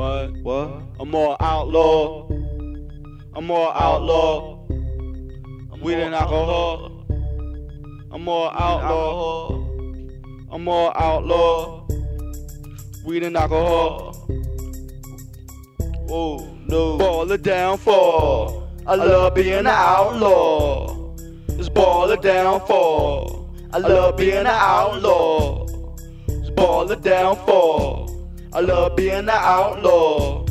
What? What? I'm more outlaw. I'm more outlaw. I'm Weed and alcohol. I'm more outlaw. I'm more outlaw. Weed and alcohol. Oh no. Ball it down for. I love being an outlaw. It's ball it down for. I love being an outlaw. It's ball it down for. I love being an outlaw.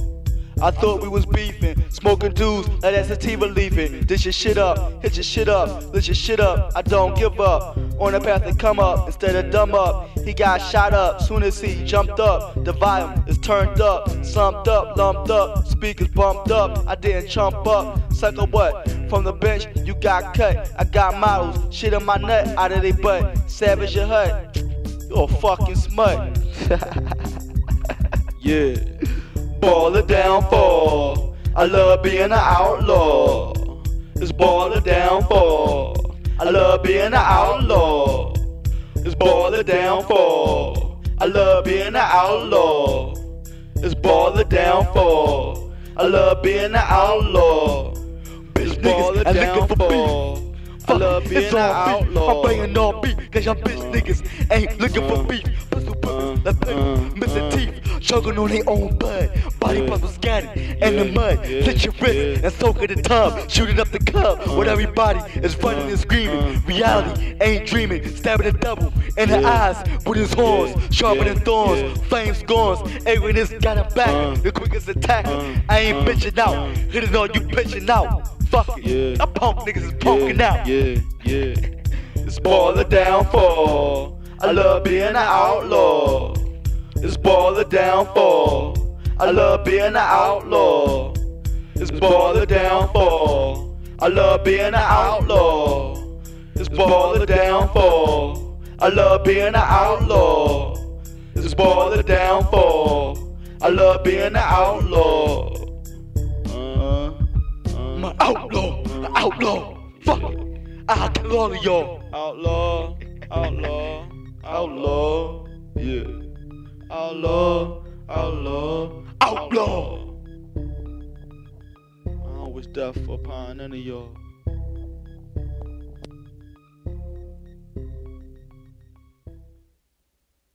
I thought we was beefing, smoking dudes like that's sativa leafing. Dish your shit up, hit your shit up, lift your shit up. I don't give up. On the path to come up instead of dumb up. He got shot up soon as he jumped up. The volume is turned up, slumped up, lumped up, speakers bumped up. I didn't chump up. Sucker what? From the bench, you got cut. I got models, shit in my nut out of they butt. Savage your hut. You a fucking smut. yeah. Ball down for. I love being an outlaw. It's ball down for. I love being an outlaw. It's ball down for. I love being an outlaw. It's ball down for. I love being an outlaw. Bitch Ball niggas it looking for beef. I love being it's an all beef. outlaw. I'm banging all beef, cause y'all bitch niggas ain't looking for uh, beef. Puzzle puzzle, like paper, missing choking on their own blood. Body puzzle scattered in the mud. Slit your wrist and soak in the tub, uh-huh. shooting up the club. Uh-huh. When everybody is running and screaming. Uh-huh. Reality ain't dreaming, stabbing the double in the eyes with his horns, sharper than thorns, flame scorns. Awareness got a back, the quickest attacker. I ain't bitching out, hitting on you bitching out. Fuck it, Yeah. I punk niggas is punking out. Yeah, yeah. It's ball it down for. I love being an outlaw. It's ball it down for. I love being an outlaw. It's ball it down for. I love being an outlaw. It's ball it down for. I love being an outlaw. It's ball it down for. I love being an outlaw. Uh, I'm an outlaw, an outlaw. Fuck it. I'll kill all of y'all. Outlaw, outlaw, outlaw, yeah. Outlaw, outlaw, Outlaw. I don't wish death upon any of y'all.